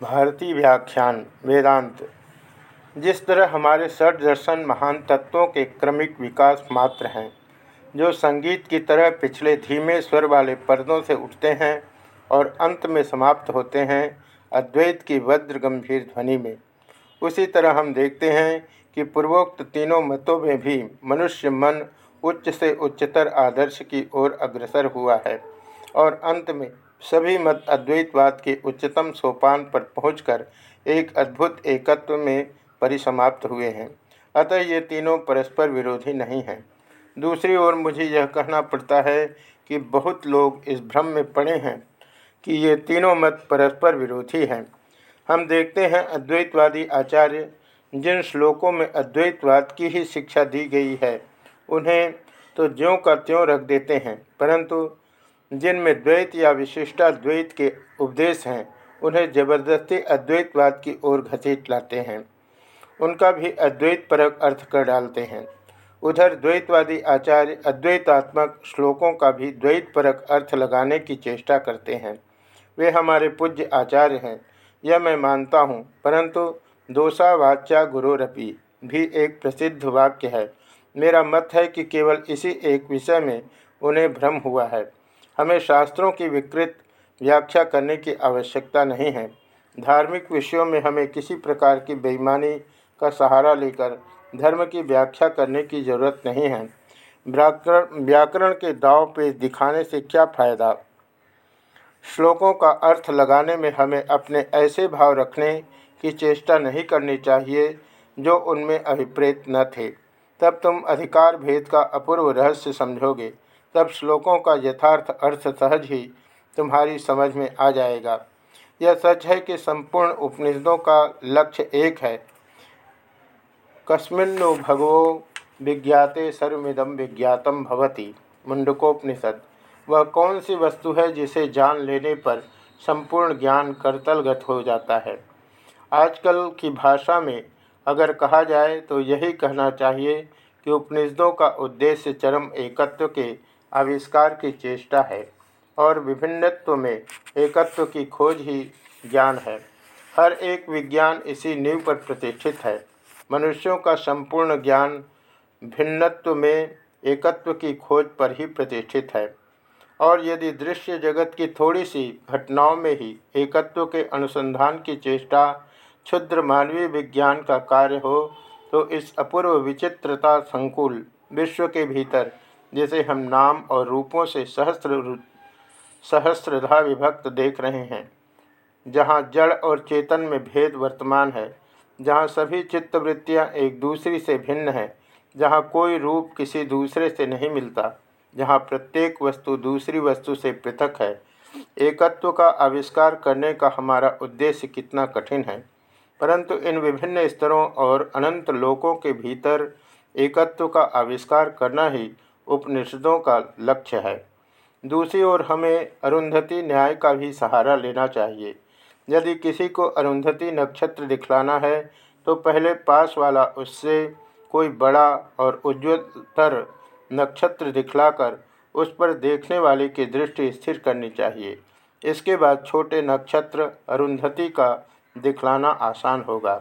भारतीय व्याख्यान, वेदांत। जिस तरह हमारे षड दर्शन महान तत्वों के क्रमिक विकास मात्र हैं, जो संगीत की तरह पिछले धीमे स्वर वाले पर्दों से उठते हैं और अंत में समाप्त होते हैं अद्वैत की वज्र गंभीर ध्वनि में। उसी तरह हम देखते हैं कि पूर्वोक्त तीनों मतों में भी मनुष्य मन उच्च से उच्चतर आदर्श की ओर अग्रसर हुआ है और अंत में सभी मत अद्वैतवाद के उच्चतम सोपान पर पहुंचकर एक अद्भुत एकत्व में परिसमाप्त हुए हैं। अतः ये तीनों परस्पर विरोधी नहीं हैं। दूसरी ओर मुझे यह कहना पड़ता है कि बहुत लोग इस भ्रम में पड़े हैं कि ये तीनों मत परस्पर विरोधी हैं। हम देखते हैं अद्वैतवादी आचार्य, जिन श्लोकों में अद्वैतवाद की ही शिक्षा दी गई है, उन्हें तो ज्यों का त्यों रख देते हैं, परंतु जिनमें द्वैत या विशिष्टा द्वैत के उपदेश हैं, उन्हें ज़बरदस्ती अद्वैतवाद की ओर घसीट लाते हैं। उनका भी अद्वैत परक अर्थ कर डालते हैं। उधर द्वैतवादी आचार्य अद्वैतात्मक श्लोकों का भी द्वैत परक अर्थ लगाने की चेष्टा करते हैं। वे हमारे पूज्य आचार्य हैं, यह मैं मानता हूँ, परंतु दोषा गुरुरपी भी एक प्रसिद्ध वाक्य है। मेरा मत है कि केवल इसी एक विषय में उन्हें भ्रम हुआ है। हमें शास्त्रों की विकृत व्याख्या करने की आवश्यकता नहीं है। धार्मिक विषयों में हमें किसी प्रकार की बेईमानी का सहारा लेकर धर्म की व्याख्या करने की ज़रूरत नहीं है। व्याकरण व्याकरण के दाव पे दिखाने से क्या फ़ायदा? श्लोकों का अर्थ लगाने में हमें अपने ऐसे भाव रखने की चेष्टा नहीं करनी चाहिए जो उनमें अभिप्रेत न थे। तब तुम अधिकार भेद का अपूर्व रहस्य समझोगे। तब श्लोकों का यथार्थ अर्थ सहज ही तुम्हारी समझ में आ जाएगा। यह सच है कि संपूर्ण उपनिषदों का लक्ष्य एक है। कस्मिन्नु भगवो विज्ञाते सर्विदम विज्ञातम भवति, मुंडकोपनिषद। वह कौन सी वस्तु है जिसे जान लेने पर संपूर्ण ज्ञान करतलगत हो जाता है? आजकल की भाषा में अगर कहा जाए तो यही कहना चाहिए कि उपनिषदों का उद्देश्य चरम एकत्व के आविष्कार की चेष्टा है और विभिन्नत्व में एकत्व की खोज ही ज्ञान है। हर एक विज्ञान इसी नींव पर प्रतिष्ठित है। मनुष्यों का संपूर्ण ज्ञान भिन्नत्व में एकत्व की खोज पर ही प्रतिष्ठित है। और यदि दृश्य जगत की थोड़ी सी घटनाओं में ही एकत्व के अनुसंधान की चेष्टा क्षुद्र मानवीय विज्ञान का कार्य हो तो इस अपूर्व विचित्रता संकुल विश्व के भीतर जिसे हम नाम और रूपों से सहस्त्र सहस्त्रधा विभक्त देख रहे हैं, जहाँ जड़ और चेतन में भेद वर्तमान है, जहाँ सभी चित्तवृत्तियाँ एक दूसरी से भिन्न हैं, जहाँ कोई रूप किसी दूसरे से नहीं मिलता, जहाँ प्रत्येक वस्तु दूसरी वस्तु से पृथक है। एकत्व का आविष्कार करने का हमारा उद्देश्य कितना कठिन है। परंतु इन विभिन्न स्तरों और अनंत लोकों के भीतर एकत्व का आविष्कार करना ही उपनिषदों का लक्ष्य है। दूसरी ओर हमें अरुंधति न्याय का भी सहारा लेना चाहिए। यदि किसी को अरुंधति नक्षत्र दिखलाना है तो पहले पास वाला उससे कोई बड़ा और उज्ज्वलतर नक्षत्र दिखलाकर उस पर देखने वाले की दृष्टि स्थिर करनी चाहिए। इसके बाद छोटे नक्षत्र अरुंधति का दिखलाना आसान होगा।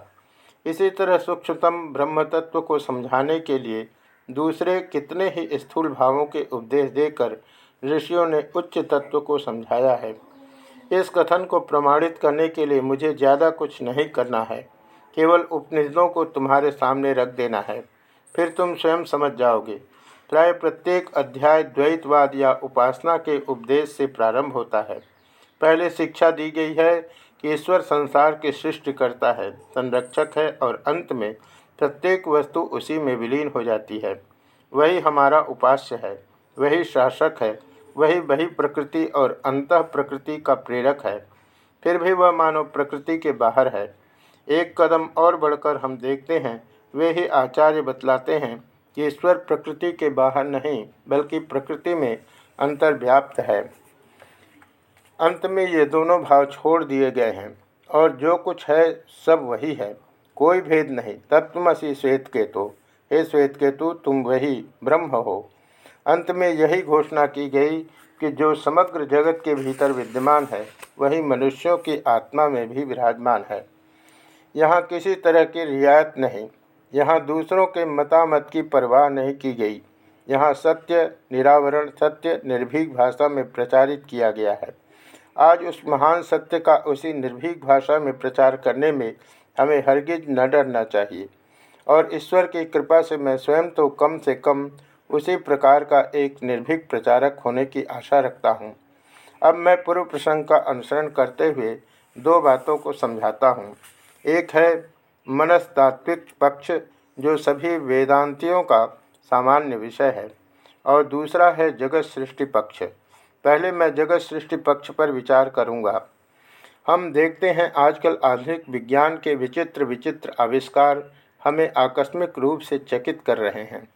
इसी तरह सूक्ष्मतम ब्रह्म तत्व को समझाने के लिए दूसरे कितने ही स्थूल भावों के उपदेश देकर ऋषियों ने उच्च तत्व को समझाया है। इस कथन को प्रमाणित करने के लिए मुझे ज़्यादा कुछ नहीं करना है। केवल उपनिषदों को तुम्हारे सामने रख देना है। फिर तुम स्वयं समझ जाओगे। प्राय प्रत्येक अध्याय द्वैतवाद या उपासना के उपदेश से प्रारंभ होता है। पहले शिक्षा दी गई है कि ईश्वर संसार के सृष्टि करता है, संरक्षक है और अंत में प्रत्येक वस्तु उसी में विलीन हो जाती है। वही हमारा उपास्य है, वही शासक है, वही वही प्रकृति और अंत प्रकृति का प्रेरक है। फिर भी वह मानव प्रकृति के बाहर है। एक कदम और बढ़कर हम देखते हैं, वे ही आचार्य बतलाते हैं कि ईश्वर प्रकृति के बाहर नहीं, बल्कि प्रकृति में अंतर्व्याप्त है। अंत में ये दोनों भाव छोड़ दिए गए हैं, और जो कुछ है सब वही है। कोई भेद नहीं। तत्वमसी श्वेत केतु हे श्वेत केतु तुम वही ब्रह्म हो। अंत में यही घोषणा की गई कि जो समग्र जगत के भीतर विद्यमान है, वही मनुष्यों की आत्मा में भी विराजमान है। यहाँ किसी तरह की रियायत नहीं। यहाँ दूसरों के मतामत की परवाह नहीं की गई। यहाँ सत्य, निरावरण, सत्य, निर्भीक भाषा में प्रचारित किया गया है। आज उस महान सत्य का उसी निर्भीक भाषा में प्रचार करने में हमें हरगिज न डरना चाहिए। और ईश्वर की कृपा से मैं स्वयं तो कम से कम उसी प्रकार का एक निर्भीक प्रचारक होने की आशा रखता हूँ। अब मैं पूर्व प्रसंग का अनुसरण करते हुए दो बातों को समझाता हूँ। एक है मनस्तात्विक पक्ष, जो सभी वेदांतियों का सामान्य विषय है। और दूसरा है जगत सृष्टि पक्ष। पहले मैं जगत सृष्टि पक्ष पर विचार करूँगा। हम देखते हैं आजकल आधुनिक विज्ञान के विचित्र विचित्र आविष्कार हमें आकस्मिक रूप से चकित कर रहे हैं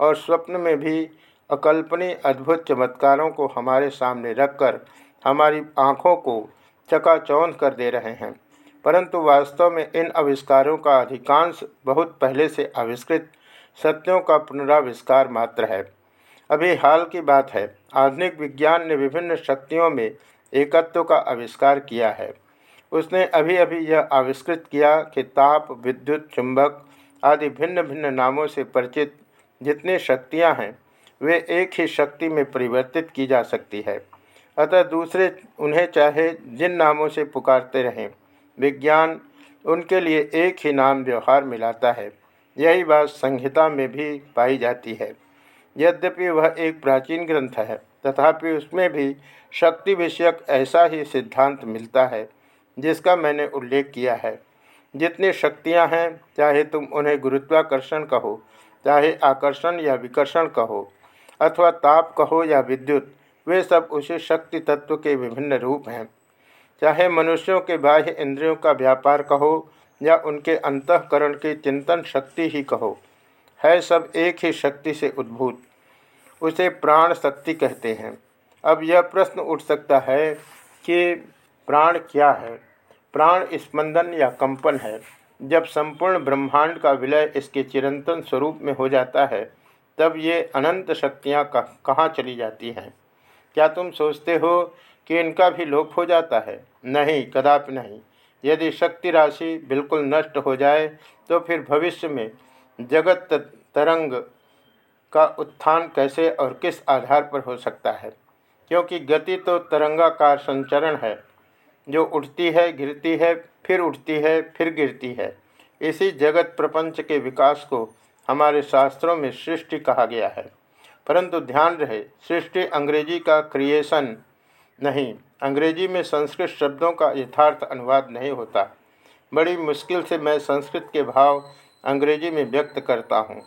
और स्वप्न में भी अकल्पनीय अद्भुत चमत्कारों को हमारे सामने रखकर हमारी आँखों को चकाचौंध कर दे रहे हैं। परंतु वास्तव में इन आविष्कारों का अधिकांश बहुत पहले से आविष्कृत सत्यों का पुनराविष्कार मात्र है। अभी हाल की बात है। आधुनिक विज्ञान ने विभिन्न शक्तियों में एकत्व का आविष्कार किया है। उसने अभी अभी यह आविष्कृत किया कि ताप, विद्युत, चुंबक आदि भिन्न भिन्न नामों से परिचित जितनी शक्तियाँ हैं, वे एक ही शक्ति में परिवर्तित की जा सकती है। अतः दूसरे उन्हें चाहे जिन नामों से पुकारते रहें, विज्ञान उनके लिए एक ही नाम व्यवहार मिलाता है। यही बात संहिता में भी पाई जाती है। यद्यपि वह एक प्राचीन ग्रंथ है, तथापि उसमें भी शक्ति विषयक ऐसा ही सिद्धांत मिलता है, जिसका मैंने उल्लेख किया है। जितनी शक्तियाँ हैं, चाहे तुम उन्हें गुरुत्वाकर्षण कहो, चाहे आकर्षण या विकर्षण कहो, अथवा ताप कहो या विद्युत, वे सब उसी शक्ति तत्व के विभिन्न रूप हैं। चाहे मनुष्यों के बाह्य इंद्रियों का व्यापार कहो या उनके अंतकरण की चिंतन शक्ति ही कहो है सब एक ही शक्ति से उद्भूत। उसे प्राण शक्ति कहते हैं। अब यह प्रश्न उठ सकता है कि प्राण क्या है? प्राण स्पंदन या कंपन है। जब संपूर्ण ब्रह्मांड का विलय इसके चिरंतन स्वरूप में हो जाता है, तब ये अनंत शक्तियाँ कहाँ चली जाती हैं? क्या तुम सोचते हो कि इनका भी लोप हो जाता है? नहीं, कदापि नहीं। यदि शक्ति राशि बिल्कुल नष्ट हो जाए तो फिर भविष्य में जगत तरंग का उत्थान कैसे और किस आधार पर हो सकता है? क्योंकि गति तो तरंगाकार संचरण है। जो उठती है, गिरती है, फिर उठती है, फिर गिरती है। इसी जगत प्रपंच के विकास को हमारे शास्त्रों में सृष्टि कहा गया है। परंतु ध्यान रहे, सृष्टि अंग्रेज़ी का क्रिएशन नहीं। अंग्रेज़ी में संस्कृत शब्दों का यथार्थ अनुवाद नहीं होता। बड़ी मुश्किल से मैं संस्कृत के भाव अंग्रेज़ी में व्यक्त करता हूँ।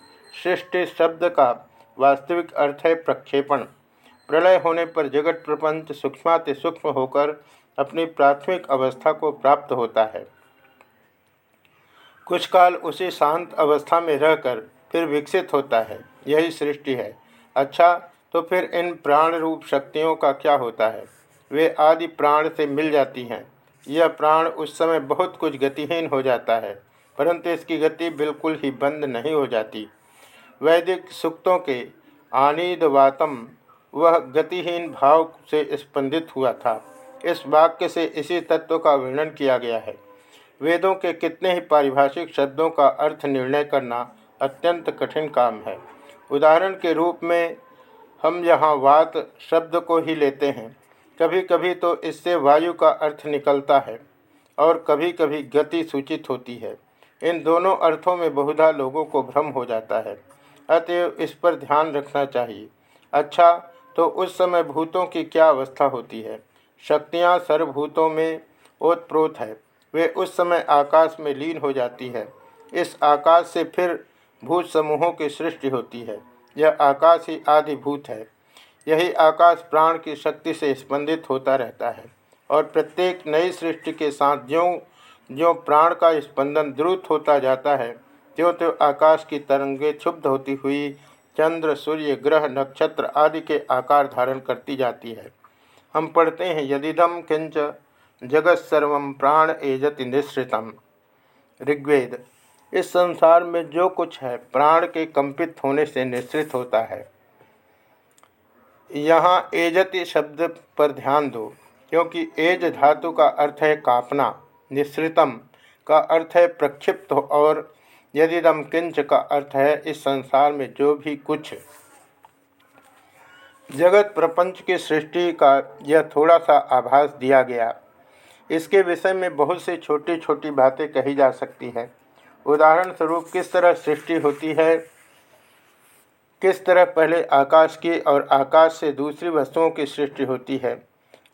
सृष्टि शब्द का वास्तविक अर्थ है प्रक्षेपण। प्रलय होने पर जगत प्रपंच सूक्ष्माति सूक्ष्म होकर अपनी प्राथमिक अवस्था को प्राप्त होता है। कुछ काल उसी शांत अवस्था में रहकर फिर विकसित होता है। यही सृष्टि है। अच्छा तो फिर इन प्राण रूप शक्तियों का क्या होता है? वे आदि प्राण से मिल जाती हैं। यह प्राण उस समय बहुत कुछ गतिहीन हो जाता है। परंतु इसकी गति बिल्कुल ही बंद नहीं हो जाती। वैदिक सुक्तों के आनीदवातम वह गतिहीन भाव से स्पंदित हुआ था। इस वाक्य से इसी तत्व का वर्णन किया गया है। वेदों के कितने ही पारिभाषिक शब्दों का अर्थ निर्णय करना अत्यंत कठिन काम है। उदाहरण के रूप में हम यहाँ वात शब्द को ही लेते हैं। कभी कभी तो इससे वायु का अर्थ निकलता है और कभी कभी गति सूचित होती है। इन दोनों अर्थों में बहुधा लोगों को भ्रम हो जाता है। अतएव इस पर ध्यान रखना चाहिए। अच्छा तो उस समय भूतों की क्या अवस्था होती है? शक्तियाँ सर्वभूतों में ओतप्रोत है। वे उस समय आकाश में लीन हो जाती है। इस आकाश से फिर भूत समूहों की सृष्टि होती है। यह आकाश ही आदि भूत है। यही आकाश प्राण की शक्ति से स्पंदित होता रहता है। और प्रत्येक नई सृष्टि के साथ ज्यों ज्यों प्राण का स्पंदन द्रुत होता जाता है त्यों त्यों आकाश की तरंगें क्षुब्ध होती हुई चंद्र, सूर्य, ग्रह, नक्षत्र आदि के आकार धारण करती जाती है। हम पढ़ते हैं यदिदम किंच जगत सर्व प्राण एजति निश्रितम ऋग्वेद, इस संसार में जो कुछ है, प्राण के कंपित होने से निश्रित होता है। यहाँ एजति शब्द पर ध्यान दो, क्योंकि एज धातु का अर्थ है कापना। निश्रितम का अर्थ है प्रक्षिप्त और यदिदम किंच का अर्थ है इस संसार में जो भी कुछ। जगत प्रपंच की सृष्टि का यह थोड़ा सा आभास दिया गया। इसके विषय में बहुत सी छोटी छोटी बातें कही जा सकती हैं। उदाहरण स्वरूप किस तरह सृष्टि होती है, किस तरह पहले आकाश की और आकाश से दूसरी वस्तुओं की सृष्टि होती है।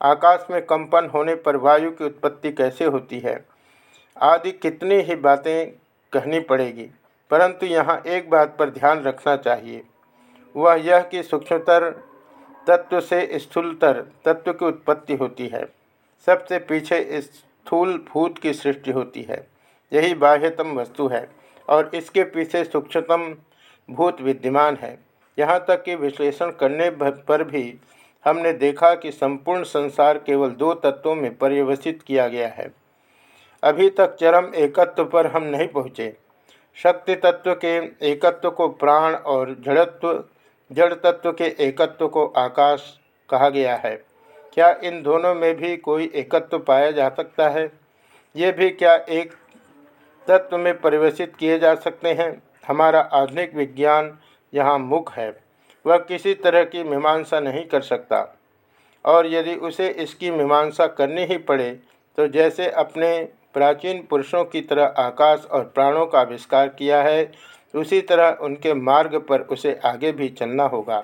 आकाश में कंपन होने पर वायु की उत्पत्ति कैसे होती है? आदि कितनी ही बातें कहनी पड़ेगी, परंतु यहाँ एक बात पर ध्यान रखना चाहिए। वह यह कि सूक्ष्मतर तत्व से स्थूलतर तत्व की उत्पत्ति होती है। सबसे पीछे स्थूल भूत की सृष्टि होती है। यही बाह्यतम वस्तु है और इसके पीछे सूक्ष्मतम भूत विद्यमान है। यहाँ तक कि विश्लेषण करने पर भी हमने देखा कि संपूर्ण संसार केवल दो तत्वों में पर्यवसित किया गया है। अभी तक चरम एकत्व पर हम नहीं पहुँचे। शक्ति तत्व के एकत्व को प्राण और जड़त्व, जड़ तत्व के एकत्व को आकाश कहा गया है। क्या इन दोनों में भी कोई एकत्व पाया जा सकता है? ये भी क्या एक तत्व में परिवेशित किए जा सकते हैं? हमारा आधुनिक विज्ञान यहाँ मुख है। वह किसी तरह की मीमांसा नहीं कर सकता। और यदि उसे इसकी मीमांसा करनी ही पड़े तो जैसे अपने प्राचीन पुरुषों की तरह आकाश और प्राणों का आविष्कार किया है, उसी तरह उनके मार्ग पर उसे आगे भी चलना होगा।